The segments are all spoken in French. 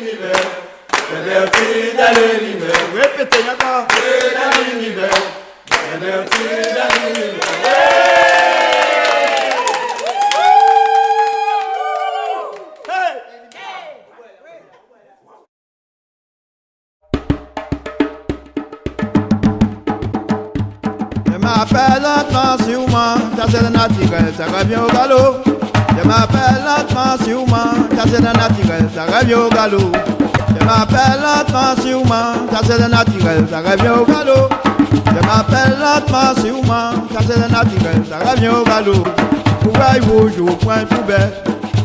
l'univers. Perverti dans l'univers. Répétez. Dans l'univers. Perverti dans l'univers. Je m'appelle lentement ça c'est le naturel, ça revient au galop. Je m'appelle lentement sûrement, ça c'est le naturel, ça revient au galop. Je m'appelle lentement sûrement, ça c'est le naturel, ça revient au galop. Je m'appelle lentement sûrement, ça c'est le naturel, ça revient au galop. Pouvoir rouge au point poubelle,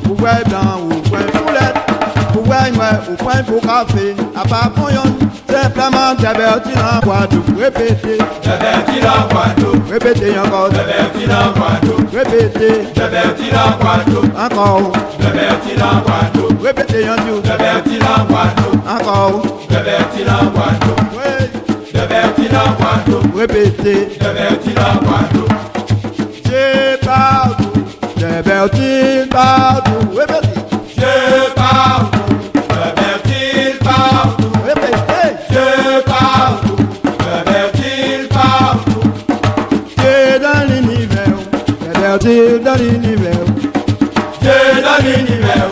pouvoir blanc au point poulette, pouvoir noir au point pour café, à part pour simplement divertir en boîte, répéter. Perverti dans Guadeloupe. Répétez encore, Perverti dans Guadeloupe. répétez Perverti dans Guadeloupe. encore, Perverti dans Guadeloupe. répétez un jour, Perverti dans Guadeloupe. encore, dans Guadeloupe. oui, dans Guadeloupe. répétez. Perverti dans Guadeloupe. C'est partout, partout, répétez, l'univers, Je dans l'univers.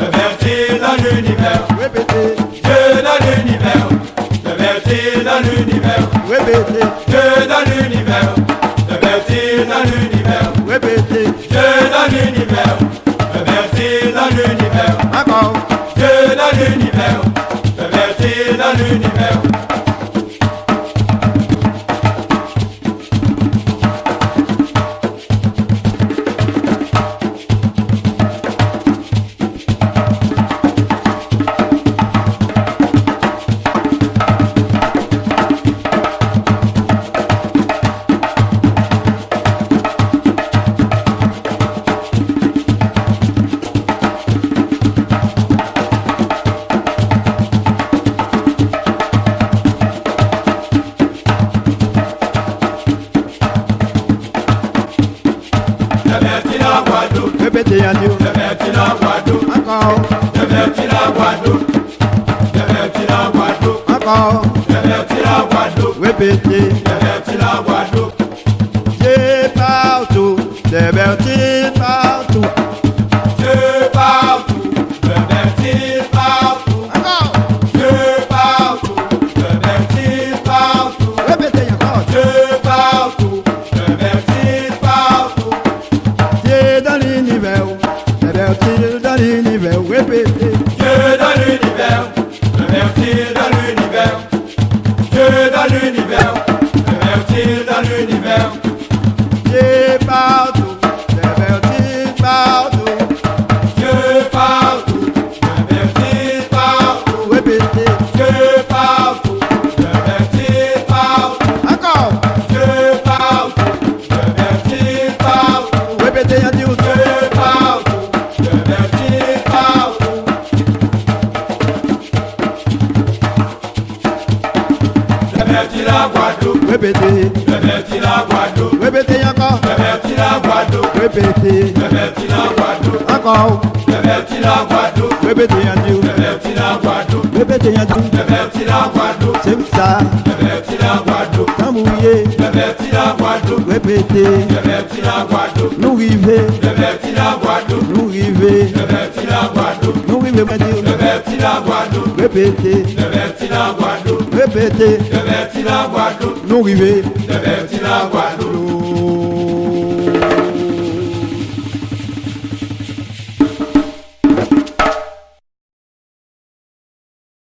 Perverti dans l'univers. répétez, Je dans l'univers. Perverti dans l'univers. répétez, Je dans l'univers. Perverti dans l'univers. répétez, Je dans l'univers. Perverti dans l'univers. encore, Je dans l'univers. Perverti dans l'univers. Perverti dans Guadeloupe. répétez un jour, Perverti dans Guadeloupe. encore, Perverti dans Guadeloupe. Perverti dans Guadeloupe. encore, Perverti dans Guadeloupe. répétez. Perverti dans Guadeloupe. C'est partout, c'est vertu partout, c'est vertu dans l'univers, répétez. Je dans l'univers. Perverti dans l'univers. Je dans l'univers. Perverti dans l'univers. Perverti la Guadeloupe. répétez encore, Perverti la Guadeloupe. répétez. Perverti la Guadeloupe. Encore, la Guadeloupe. répétez un. Perverti la Guadeloupe. Répétez un jour. Perverti la Guadeloupe. C'est ça, Perverti la la la nous la Guadeloupe. nous rivez, Perverti la Guadeloupe. nous Dieu. La la Guadeloupe répétez. Je vais la Guadeloupe. Nous river. Je vais la Guadeloupe.